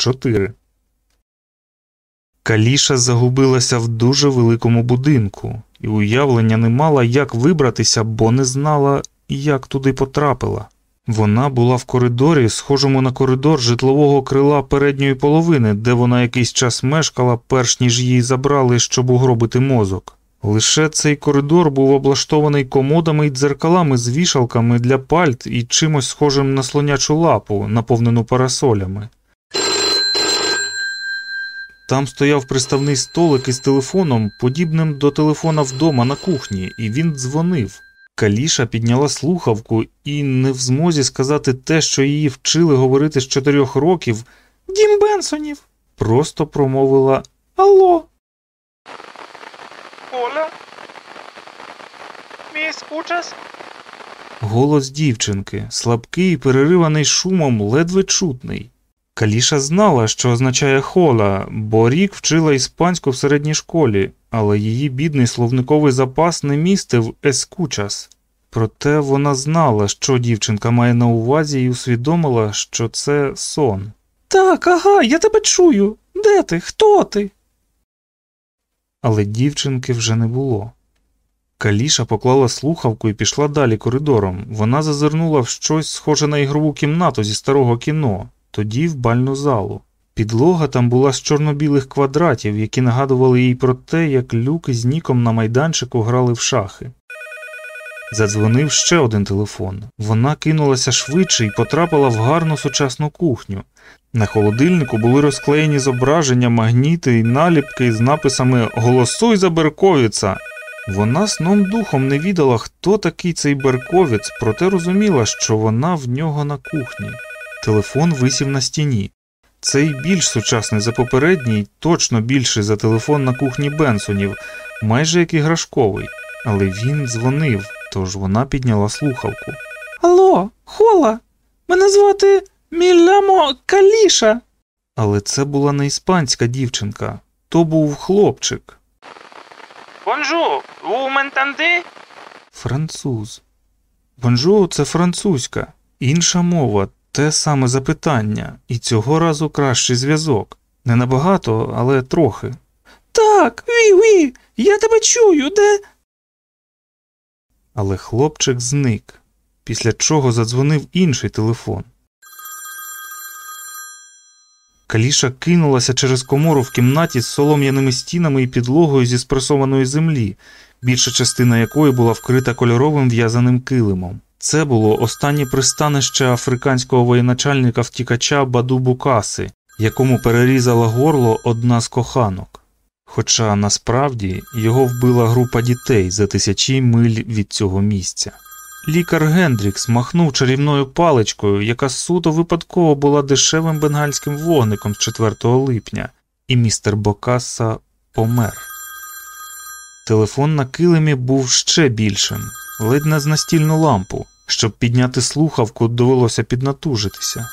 4. Каліша загубилася в дуже великому будинку і уявлення не мала, як вибратися, бо не знала, як туди потрапила. Вона була в коридорі, схожому на коридор житлового крила передньої половини, де вона якийсь час мешкала, перш ніж її забрали, щоб угробити мозок. Лише цей коридор був облаштований комодами й дзеркалами з вішалками для пальт і чимось схожим на слонячу лапу, наповнену парасолями. Там стояв приставний столик із телефоном, подібним до телефона вдома на кухні, і він дзвонив. Каліша підняла слухавку і, не в змозі сказати те, що її вчили говорити з чотирьох років, Дім Бенсонів, просто промовила Алло. Hola. ¿Me escuchas? Голос дівчинки, слабкий, перериваний шумом, ледве чутний. Каліша знала, що означає хола, бо рік вчила іспанську в середній школі, але її бідний словниковий запас не містив ескучас. Проте вона знала, що дівчинка має на увазі, і усвідомила, що це сон. Так, ага, я тебе чую. Де ти? Хто ти? Але дівчинки вже не було. Каліша поклала слухавку і пішла далі коридором. Вона зазирнула в щось схоже на ігрову кімнату зі старого кіно, тоді в бальну залу. Підлога там була з чорно-білих квадратів, які нагадували їй про те, як люк з ніком на майданчику грали в шахи. Задзвонив ще один телефон. Вона кинулася швидше і потрапила в гарну сучасну кухню. На холодильнику були розклеєні зображення, магніти і наліпки з написами Голосуй за Берковіца. Вона сном духом не відала, хто такий цей Берковіц, проте розуміла, що вона в нього на кухні. Телефон висів на стіні. Цей більш сучасний за попередній, точно більший за телефон на кухні Бенсонів, майже як іграшковий, але він дзвонив, тож вона підняла слухавку. Алло, хола, мене звати Мілямо Каліша. Але це була не іспанська дівчинка, то був хлопчик. Vous m'entendez? француз. Бонжу це французька, інша мова, те саме запитання, і цього разу кращий зв'язок. Не набагато, але трохи. Так, ві, ві, я тебе чую, де. Але хлопчик зник, після чого задзвонив інший телефон. Каліша кинулася через комору в кімнаті з солом'яними стінами і підлогою зі спресованої землі, більша частина якої була вкрита кольоровим в'язаним килимом. Це було останнє пристанище африканського воєначальника втікача Баду Букаси, якому перерізала горло одна з коханок. Хоча насправді його вбила група дітей за тисячі миль від цього місця. Лікар Гендрікс махнув чарівною паличкою, яка суто випадково була дешевим бенгальським вогником з 4 липня, і містер Бокаса помер. Телефон на килимі був ще більшим, ледь не з настільну лампу. Щоб підняти слухавку, довелося піднатужитися.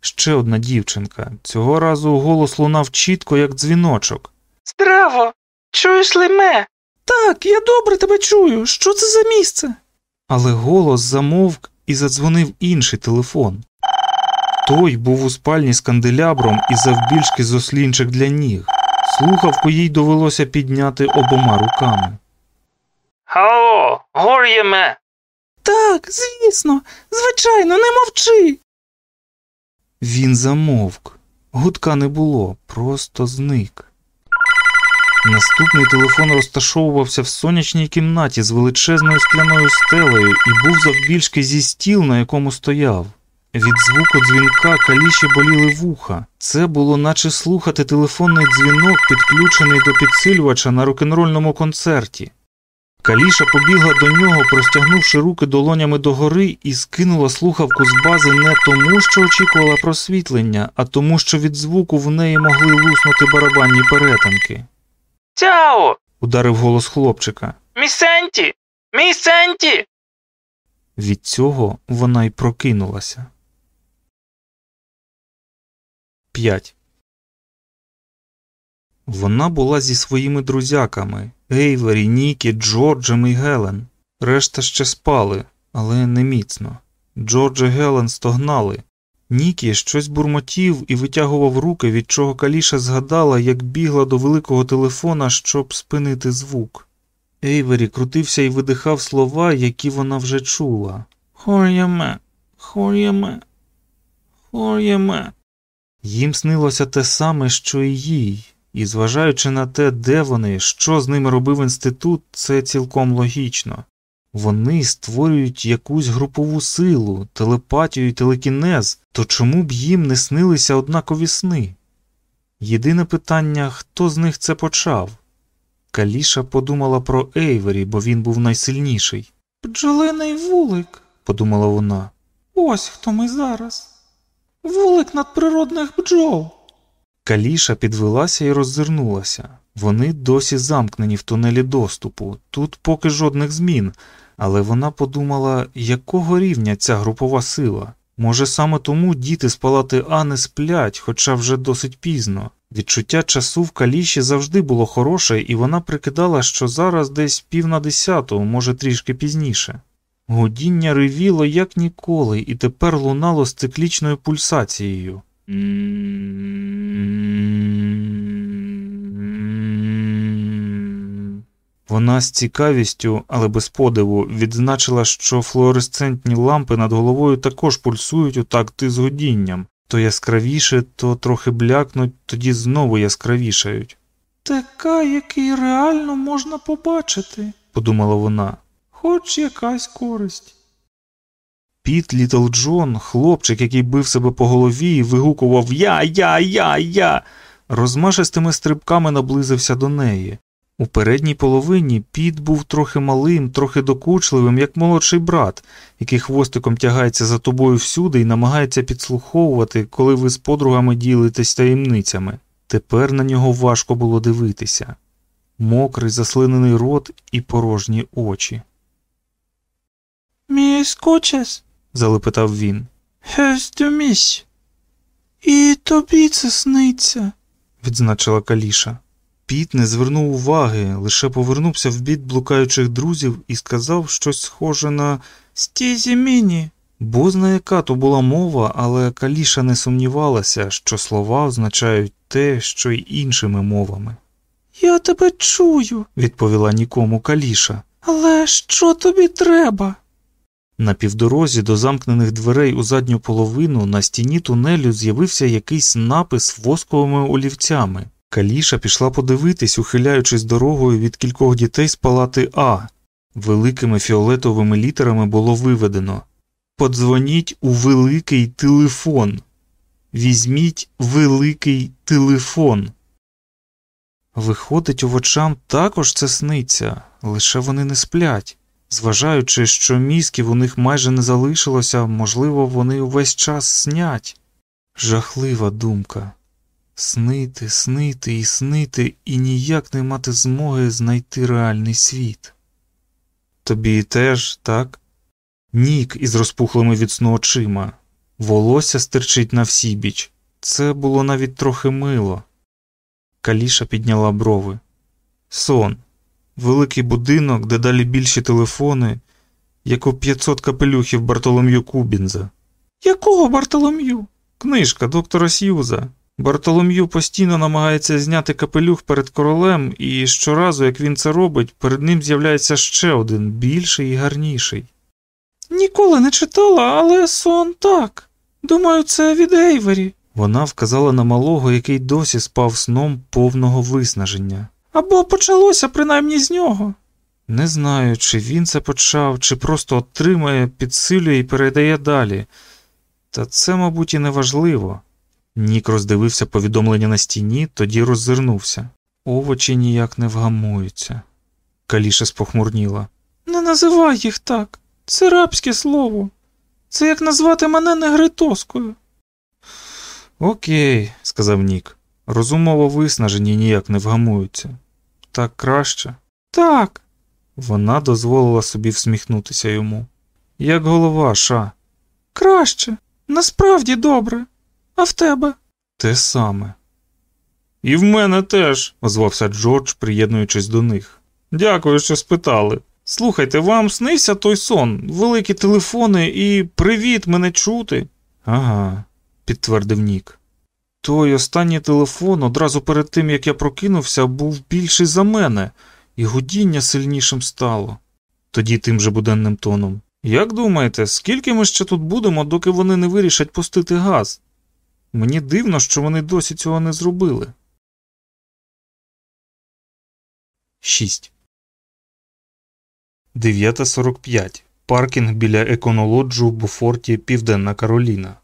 Ще одна дівчинка. Цього разу голос лунав чітко, як дзвіночок. Здраво. Чуєш ли ме? Так, я добре тебе чую. Що це за місце? Але голос замовк і задзвонив інший телефон. Той був у спальні з канделябром і завбільшки зослінчик для ніг. Слухавку їй довелося підняти обома руками. Алло, гор'є ме. Так, звісно, звичайно, не мовчи. Він замовк. Гудка не було, просто зник. Наступний телефон розташовувався в сонячній кімнаті з величезною скляною стелею і був завбільшки зі стіл, на якому стояв. Від звуку дзвінка каліші боліли вуха. Це було наче слухати телефонний дзвінок, підключений до підсилювача на рок-н-рольному концерті. Каліша побігла до нього, простягнувши руки долонями догори, і скинула слухавку з бази не тому, що очікувала просвітлення, а тому, що від звуку в неї могли луснути барабанні перетинки. Цяо. Ударив голос хлопчика. Мі сенті. Мі сенті. Від цього вона й прокинулася. 5. Вона була зі своїми друзяками Ейвері, Нікі, Джорджем і Гелен. Решта ще спали, але не міцно. Джордж і Гелен стогнали. Нікі щось бурмотів і витягував руки, від чого Каліша згадала, як бігла до великого телефона, щоб спинити звук. Ейвері крутився і видихав слова, які вона вже чула. Хор'яме, хор'яме, хор'яме. Їм снилося те саме, що і їй, і зважаючи на те, де вони, що з ними робив інститут, це цілком логічно. Вони створюють якусь групову силу, телепатію і телекінез, то чому б їм не снилися однакові сни? Єдине питання, хто з них це почав? Каліша подумала про Ейвері, бо він був найсильніший. Бджолиний вулик, подумала вона. Ось хто ми зараз. Вулик надприродних бджол. Каліша підвелася і роззирнулася. Вони досі замкнені в тунелі доступу, тут поки жодних змін, але вона подумала, якого рівня ця групова сила. Може, саме тому діти з палати А не сплять, хоча вже досить пізно. Відчуття часу в каліші завжди було хороше, і вона прикидала, що зараз десь пів на десяту, може трішки пізніше. Гудіння ревіло як ніколи, і тепер лунало з циклічною пульсацією. Вона з цікавістю, але без подиву, відзначила, що флуоресцентні лампи над головою також пульсують у такти з гудінням, то яскравіше, то трохи блякнуть, тоді знову яскравішають. Така, який реально можна побачити, подумала вона, хоч якась користь. Піт Літл Джон, хлопчик, який бив себе по голові і вигукував Я, я, я, я, розмашистими стрибками наблизився до неї. У передній половині Піт був трохи малим, трохи докучливим, як молодший брат, який хвостиком тягається за тобою всюди і намагається підслуховувати, коли ви з подругами ділитесь таємницями. Тепер на нього важко було дивитися. Мокрий, заслинений рот і порожні очі. Мій скочес? залепетав він. Хестюмісь. І тобі це сниться, відзначила Каліша. Піт не звернув уваги, лише повернувся в бік блукаючих друзів і сказав щось схоже на «Стізі міні». Бозна яка то була мова, але Каліша не сумнівалася, що слова означають те, що й іншими мовами. Я тебе чую, відповіла нікому Каліша. Але що тобі треба? На півдорозі до замкнених дверей у задню половину на стіні тунелю з'явився якийсь напис восковими олівцями. Каліша пішла подивитись, ухиляючись дорогою від кількох дітей з палати А. Великими фіолетовими літерами було виведено Подзвоніть у великий телефон. Візьміть великий телефон. Виходить, овочам також це сниться, лише вони не сплять. Зважаючи, що мізків у них майже не залишилося, можливо, вони увесь час снять. Жахлива думка снити, снити і снити, і ніяк не мати змоги знайти реальний світ. Тобі теж, так? Нік із розпухлими від сну очима, волосся стирчить на всібіч. Це було навіть трохи мило. Каліша підняла брови. Сон, великий будинок, де далі більші телефони, як у 500 капелюхів Бартолом'ю Кубінза. Якого Бартолом'ю? Книжка доктора Сьюза. Бартолом'ю постійно намагається зняти капелюх перед королем, і щоразу, як він це робить, перед ним з'являється ще один більший і гарніший. Ніколи не читала, але сон так. Думаю, це від Ейвері. Вона вказала на малого, який досі спав сном повного виснаження. Або почалося принаймні з нього. Не знаю, чи він це почав, чи просто отримає, підсилює і передає далі. Та це, мабуть, і не важливо. Нік роздивився повідомлення на стіні, тоді роззирнувся. Овочі ніяк не вгамуються. Каліша спохмурніла. Не називай їх так. Це рабське слово. Це як назвати мене негритоскою. Окей, сказав Нік. Розумово виснажені ніяк не вгамуються. Так краще? Так. Вона дозволила собі всміхнутися йому. Як голова, ша. Краще. Насправді добре. А в тебе? Те саме. І в мене теж, озвався Джордж, приєднуючись до них. Дякую, що спитали. Слухайте, вам снився той сон, великі телефони і привіт мене чути. Ага, підтвердив Нік. Той останній телефон одразу перед тим, як я прокинувся, був більший за мене, і гудіння сильнішим стало. Тоді тим же буденним тоном. Як думаєте, скільки ми ще тут будемо, доки вони не вирішать пустити газ? Мені дивно, що вони досі цього не зробили. 6. 9.45. Паркінг біля еконолоджу в Буфорті, Південна Кароліна,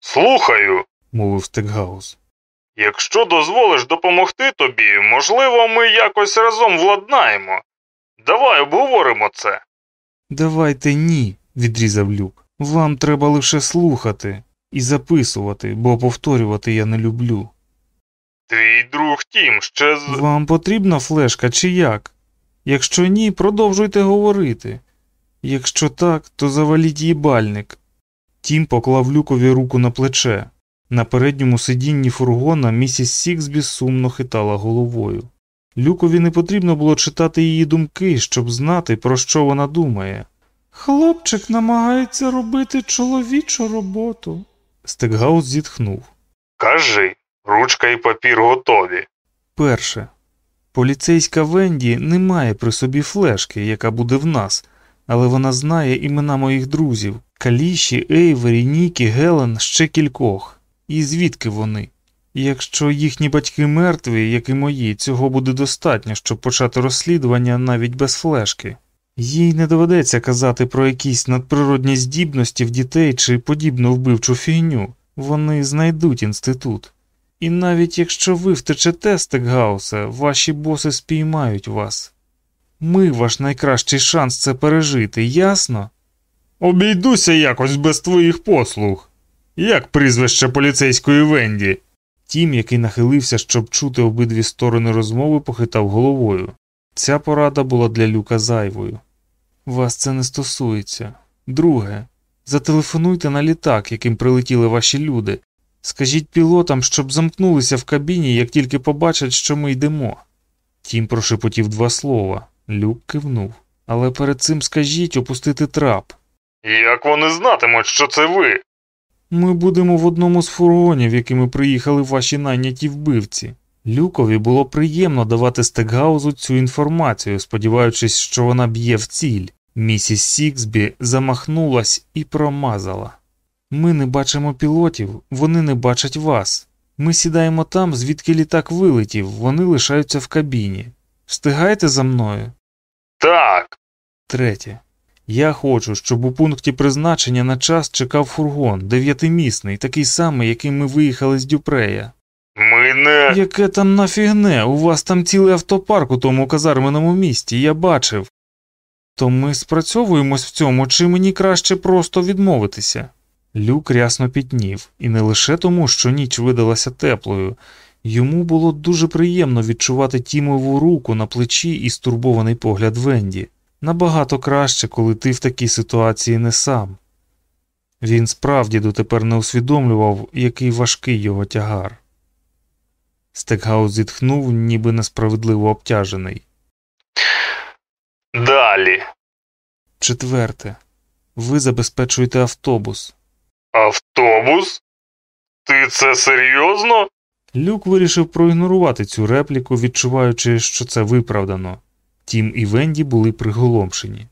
Слухаю. мовив Стекгаус. Якщо дозволиш допомогти тобі, можливо, ми якось разом владнаємо. Давай обговоримо це. Давайте ні, відрізав люк. Вам треба лише слухати і записувати, бо повторювати я не люблю. Твій друг Тім ще з. Вам потрібна флешка чи як? Якщо ні, продовжуйте говорити. Якщо так, то заваліть їбальник. Тім поклав люкові руку на плече. На передньому сидінні фургона місіс Сіксбі сумно хитала головою. Люкові не потрібно було читати її думки, щоб знати, про що вона думає. Хлопчик намагається робити чоловічу роботу. Стекгаус зітхнув. Кажи, ручка і папір готові. Перше. Поліцейська Венді не має при собі флешки, яка буде в нас, але вона знає імена моїх друзів Каліші, Ейвері, Нікі, Гелен, ще кількох. І звідки вони? Якщо їхні батьки мертві, як і мої, цього буде достатньо, щоб почати розслідування навіть без флешки. Їй не доведеться казати про якісь надприродні здібності в дітей чи подібну вбивчу фігню. Вони знайдуть інститут. І навіть якщо ви втечете Стекгауса, ваші боси спіймають вас. Ми ваш найкращий шанс це пережити, ясно? Обійдуся якось без твоїх послуг. Як прізвище поліцейської Венді? Тім, який нахилився, щоб чути обидві сторони розмови, похитав головою. Ця порада була для люка зайвою. Вас це не стосується. Друге, зателефонуйте на літак, яким прилетіли ваші люди. Скажіть пілотам, щоб замкнулися в кабіні, як тільки побачать, що ми йдемо. Тім прошепотів два слова. Люк кивнув. Але перед цим скажіть опустити трап. Як вони знатимуть, що це ви? Ми будемо в одному з фургонів, якими приїхали ваші найняті вбивці. Люкові було приємно давати Стекгаузу цю інформацію, сподіваючись, що вона б'є в ціль. Місіс Сіксбі замахнулась і промазала. Ми не бачимо пілотів, вони не бачать вас. Ми сідаємо там, звідки літак вилетів, вони лишаються в кабіні. Встигайте за мною? Так. Третє. Я хочу, щоб у пункті призначення на час чекав фургон, дев'ятимісний, такий самий, яким ми виїхали з Дюпрея. Ми не. Яке там нафігне? У вас там цілий автопарк у тому казарменому місті, я бачив. То ми спрацьовуємось в цьому, чи мені краще просто відмовитися? Люк рясно пітнів, і не лише тому, що ніч видалася теплою. Йому було дуже приємно відчувати Тімову руку на плечі і стурбований погляд Венді. Набагато краще, коли ти в такій ситуації не сам. Він справді дотепер не усвідомлював, який важкий його тягар. Стекгаус зітхнув, ніби несправедливо обтяжений. Далі. Четверте. Ви забезпечуєте автобус. Автобус? Ти це серйозно? Люк вирішив проігнорувати цю репліку, відчуваючи, що це виправдано. Тім і Венді були приголомшені.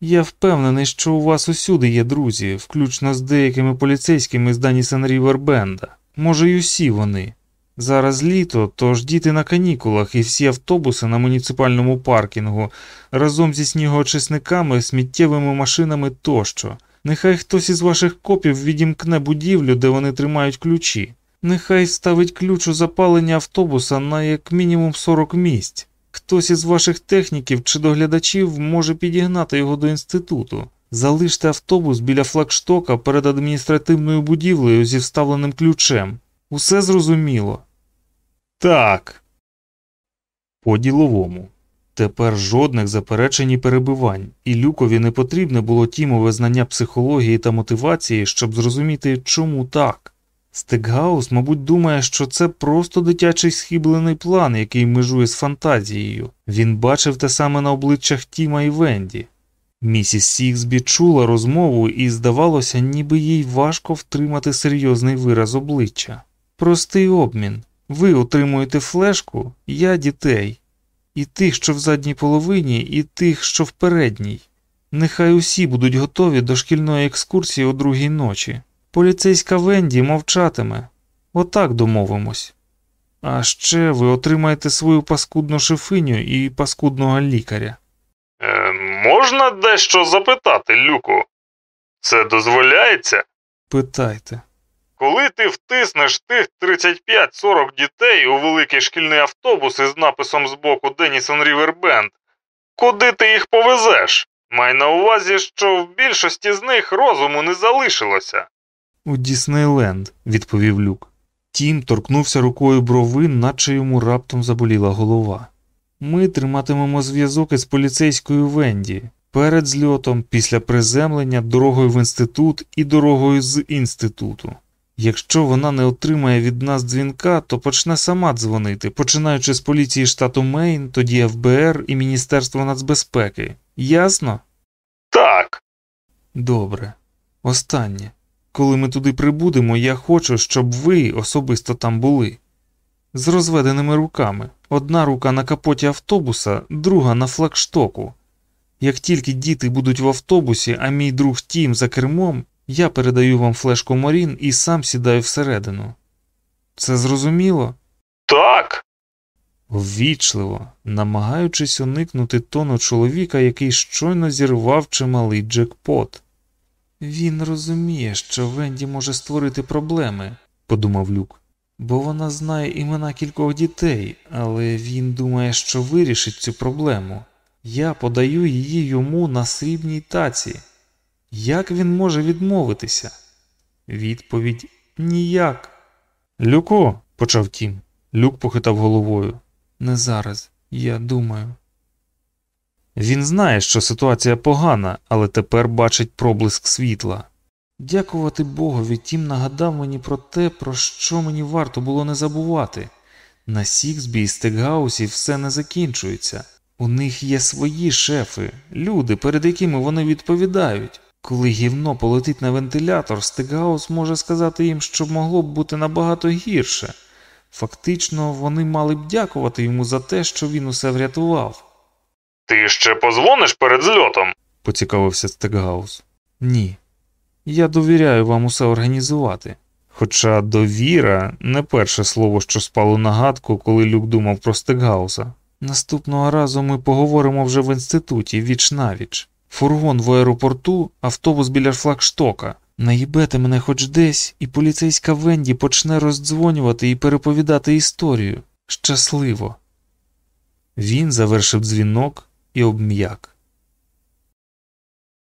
Я впевнений, що у вас усюди є друзі, включно з деякими поліцейськими з Данісон Рівер Бенда. Може, й усі вони. Зараз літо, тож діти на канікулах і всі автобуси на муніципальному паркінгу разом зі снігоочисниками, сміттєвими машинами тощо. Нехай хтось із ваших копів відімкне будівлю, де вони тримають ключі. Нехай вставить ключ у запалення автобуса на як мінімум 40 місць. Хтось із ваших техніків чи доглядачів може підігнати його до інституту. Залиште автобус біля флагштока перед адміністративною будівлею зі вставленим ключем. Усе зрозуміло. Так. По діловому. Тепер жодних заперечень і перебивань, і Люкові не потрібне було тімове знання психології та мотивації, щоб зрозуміти, чому так. Стекгаус, мабуть, думає, що це просто дитячий схиблений план, який межує з фантазією. Він бачив те саме на обличчях Тіма і Венді. Місіс Сіксбі чула розмову і, здавалося, ніби їй важко втримати серйозний вираз обличчя. Простий обмін. Ви отримуєте флешку, я дітей. І тих, що в задній половині, і тих, що в передній. Нехай усі будуть готові до шкільної екскурсії о другій ночі. Поліцейська Венді мовчатиме. Отак домовимось. А ще ви отримаєте свою паскудну шифиню і паскудного лікаря. Е, можна дещо запитати, Люку? Це дозволяється? Питайте. Коли ти втиснеш тих 35-40 дітей у великий шкільний автобус із написом збоку Денісон Рівербенд, куди ти їх повезеш? Май на увазі, що в більшості з них розуму не залишилося. У Діснейленд, відповів люк. Тім торкнувся рукою брови, наче йому раптом заболіла голова. Ми триматимемо зв'язок із поліцейською Венді перед зльотом, після приземлення, дорогою в інститут і дорогою з інституту. Якщо вона не отримає від нас дзвінка, то почне сама дзвонити, починаючи з поліції штату Мейн, тоді ФБР і Міністерство нацбезпеки. Ясно? Так, Добре. Останнє. Коли ми туди прибудемо, я хочу, щоб ви особисто там були. З розведеними руками. Одна рука на капоті автобуса, друга на флагштоку. Як тільки діти будуть в автобусі, а мій друг Тім за кермом, я передаю вам флешку Морін і сам сідаю всередину. Це зрозуміло? так. Ввічливо, намагаючись уникнути тону чоловіка, який щойно зірвав чималий джекпот. Він розуміє, що Венді може створити проблеми, подумав Люк, бо вона знає імена кількох дітей, але він думає, що вирішить цю проблему. Я подаю її йому на срібній таці. Як він може відмовитися? Відповідь ніяк. Люку, почав Тім. Люк похитав головою. Не зараз, я думаю. Він знає, що ситуація погана, але тепер бачить проблиск світла. Дякувати Богові, Тім нагадав мені про те, про що мені варто було не забувати. На Сіксбі і Стекгаусі все не закінчується. У них є свої шефи, люди, перед якими вони відповідають. Коли гівно полетить на вентилятор, Стекгаус може сказати їм, що могло б бути набагато гірше. Фактично, вони мали б дякувати йому за те, що він усе врятував, Ти ще позвониш перед зльотом? поцікавився Стекгаус. Ні. Я довіряю вам усе організувати. Хоча довіра не перше слово, що спало на гадку, коли Люк думав про Стекгауса. Наступного разу ми поговоримо вже в інституті віч навіч. Фургон в аеропорту, автобус біля флагштока. Наїбете мене хоч десь, і поліцейська Венді почне роздзвонювати і переповідати історію. Щасливо. Він завершив дзвінок і обм'як.